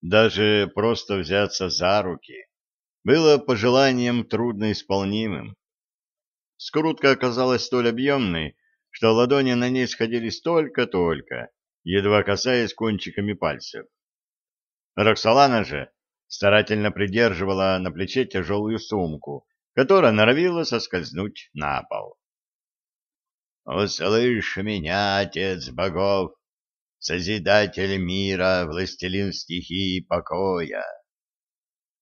Даже просто взяться за руки было пожеланием трудноисполнимым. Скрутка оказалась столь объемной, что ладони на ней сходились только-только, едва касаясь кончиками пальцев. Роксолана же старательно придерживала на плече тяжелую сумку, которая норовила соскользнуть на пол. «Услышь меня, Отец богов, Созидатель мира, властелин стихии покоя!»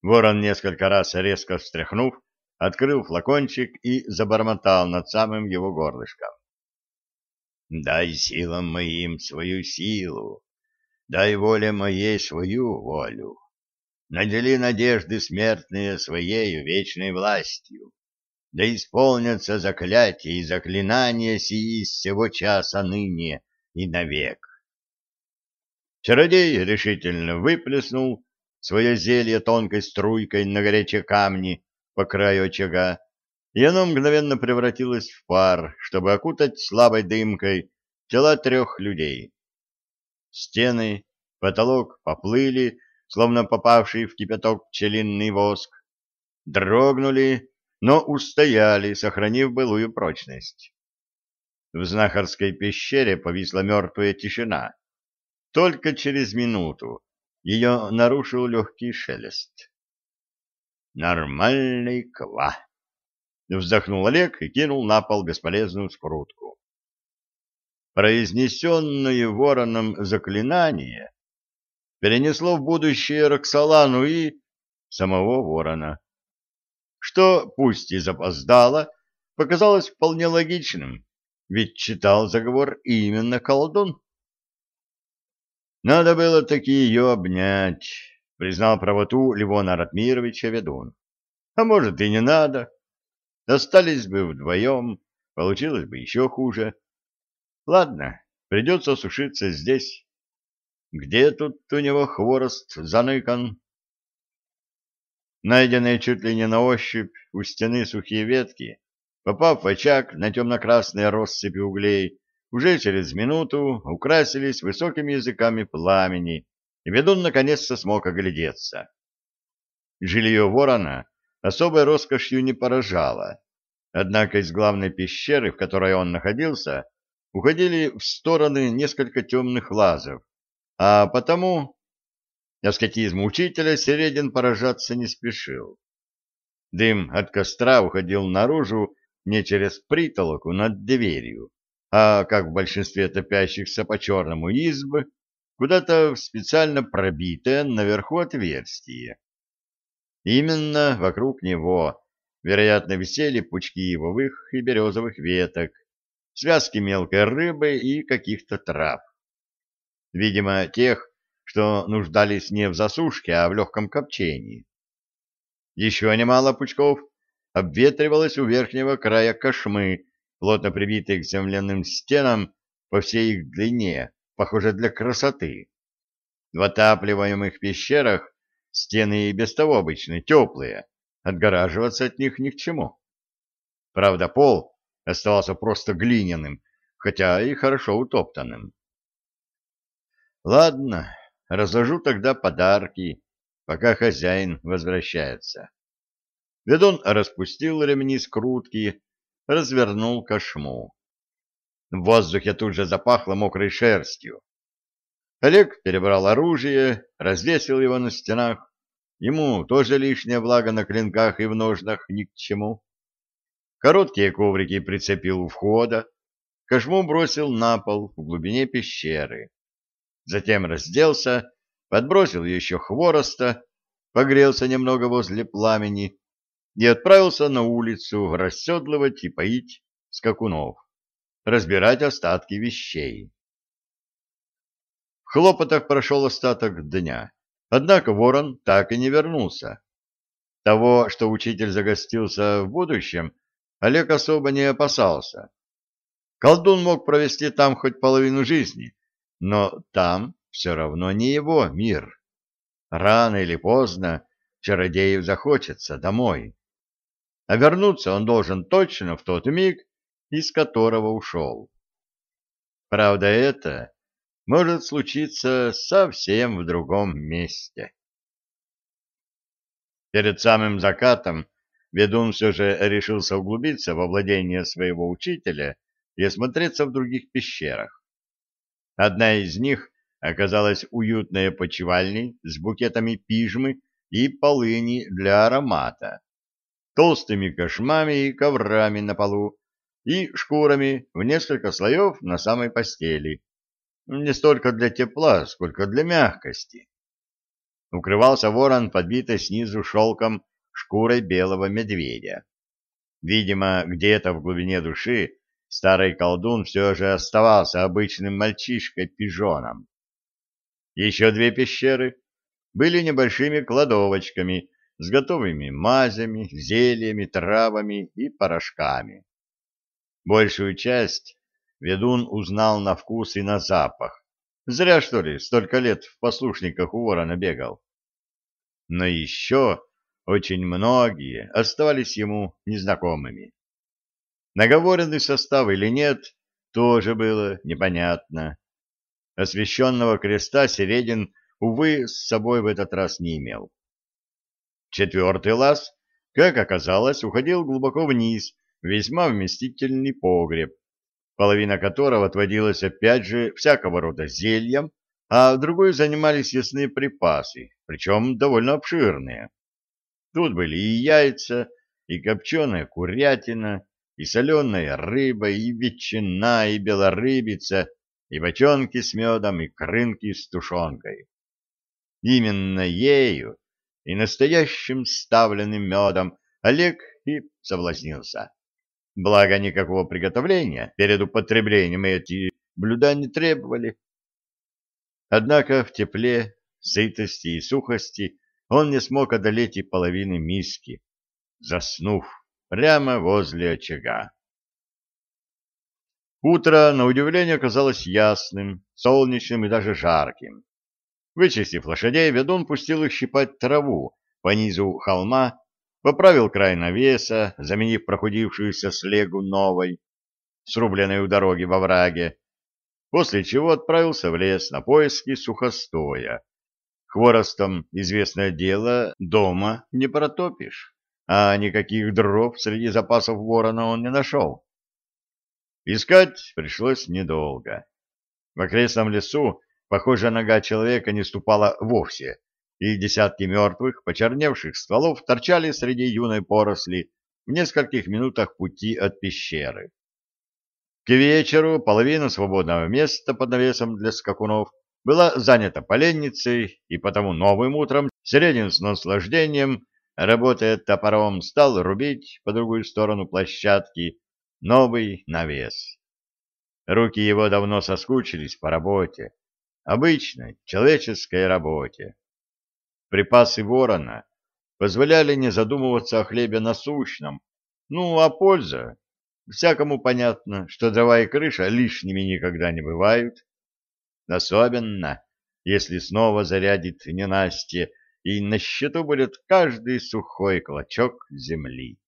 Ворон несколько раз резко встряхнув, открыл флакончик и забормотал над самым его горлышком. «Дай силам моим свою силу, дай воле моей свою волю, надели надежды смертные своею вечной властью, да исполнятся заклятия и заклинания сии с сего часа ныне и навек. Чародей решительно выплеснул свое зелье тонкой струйкой на горячие камни по краю очага, и оно мгновенно превратилось в пар, чтобы окутать слабой дымкой тела трех людей. Стены, потолок поплыли, словно попавший в кипяток пчелиный воск, дрогнули, но устояли, сохранив былую прочность. В знахарской пещере повисла мертвая тишина. Только через минуту ее нарушил легкий шелест. «Нормальный ква!» — вздохнул Олег и кинул на пол бесполезную скрутку. Произнесенное вороном заклинание перенесло в будущее Роксолану и самого ворона, что, пусть и запоздало, показалось вполне логичным, ведь читал заговор именно колдун. Надо было таки ее обнять, признал правоту Ливона Ратмировича ведун. А может и не надо. Остались бы вдвоем, получилось бы еще хуже. Ладно, придется сушиться здесь. Где тут у него хворост заныкан? Найденные чуть ли не на ощупь у стены сухие ветки, попав в очаг на темно-красные россыпи углей, уже через минуту украсились высокими языками пламени, и ведун наконец-то смог оглядеться. Жилье ворона особой роскошью не поражало, однако из главной пещеры, в которой он находился, уходили в стороны несколько темных лазов, а потому аскетизму учителя Середин поражаться не спешил. Дым от костра уходил наружу не через притолоку над дверью, а, как в большинстве топящихся по черному избы, куда-то в специально пробитое наверху отверстие. Именно вокруг него, вероятно, висели пучки ивовых и березовых веток, связки мелкой рыбы и каких-то трав. Видимо, тех, что нуждались не в засушке, а в легком копчении. Еще немало пучков обветривалось у верхнего края кошмы, плотно прибитые к земляным стенам по всей их длине, похоже, для красоты. В отапливаемых пещерах стены и без того обычно теплые, отгораживаться от них ни к чему. Правда, пол оставался просто глиняным, хотя и хорошо утоптанным. Ладно, разложу тогда подарки, пока хозяин возвращается. Ведун распустил ремни скрутки, развернул кошму. В воздухе тут же запахло мокрой шерстью. Олег перебрал оружие, развесил его на стенах. Ему тоже лишняя влага на клинках и в ножнах ни к чему. Короткие коврики прицепил у входа, кошму бросил на пол в глубине пещеры. Затем разделся, подбросил еще хвороста, погрелся немного возле пламени и отправился на улицу расседлывать и поить скакунов, разбирать остатки вещей. В хлопотах прошел остаток дня, однако ворон так и не вернулся. Того, что учитель загостился в будущем, Олег особо не опасался. Колдун мог провести там хоть половину жизни, но там все равно не его мир. Рано или поздно чародею захочется домой а вернуться он должен точно в тот миг, из которого ушел. Правда, это может случиться совсем в другом месте. Перед самым закатом ведун все же решился углубиться во владение своего учителя и осмотреться в других пещерах. Одна из них оказалась уютной опочивальней с букетами пижмы и полыни для аромата, толстыми кошмами и коврами на полу и шкурами в несколько слоев на самой постели, не столько для тепла, сколько для мягкости. Укрывался ворон, подбитой снизу шелком шкурой белого медведя. Видимо, где-то в глубине души старый колдун все же оставался обычным мальчишкой-пижоном. Еще две пещеры были небольшими кладовочками с готовыми мазями, зельями, травами и порошками. Большую часть ведун узнал на вкус и на запах. Зря, что ли, столько лет в послушниках у ворона бегал. Но еще очень многие оставались ему незнакомыми. Наговоренный состав или нет, тоже было непонятно. Освященного креста Середин, увы, с собой в этот раз не имел. Четвертый лаз, как оказалось, уходил глубоко вниз, весьма вместительный погреб, половина которого отводилась опять же всякого рода зельям, а другой занимались ясные припасы, причем довольно обширные. Тут были и яйца, и копченая курятина, и соленая рыба, и ветчина, и белорыбица, и бочонки с медом, и крынки с тушенкой. Именно ею и настоящим ставленным медом Олег и соблазнился. Благо, никакого приготовления перед употреблением эти блюда не требовали. Однако в тепле, сытости и сухости он не смог одолеть и половины миски, заснув прямо возле очага. Утро, на удивление, оказалось ясным, солнечным и даже жарким. Вычистив лошадей, ведун пустил их щипать траву по низу холма поправил край навеса, заменив прохудившуюся слегу новой, срубленной у дороги во враге, после чего отправился в лес на поиски сухостоя. Хворостом, известное дело, дома не протопишь, а никаких дров среди запасов ворона он не нашел. Искать пришлось недолго. В окрестном лесу, похоже, нога человека не ступала вовсе, и десятки мертвых, почерневших стволов торчали среди юной поросли в нескольких минутах пути от пещеры. К вечеру половина свободного места под навесом для скакунов была занята поленницей, и потому новым утром Середин с наслаждением, работая топором, стал рубить по другую сторону площадки новый навес. Руки его давно соскучились по работе, обычной человеческой работе. Припасы ворона позволяли не задумываться о хлебе насущном. Ну, а польза? Всякому понятно, что дрова и крыша лишними никогда не бывают. Особенно, если снова зарядит ненастье, и на счету будет каждый сухой клочок земли.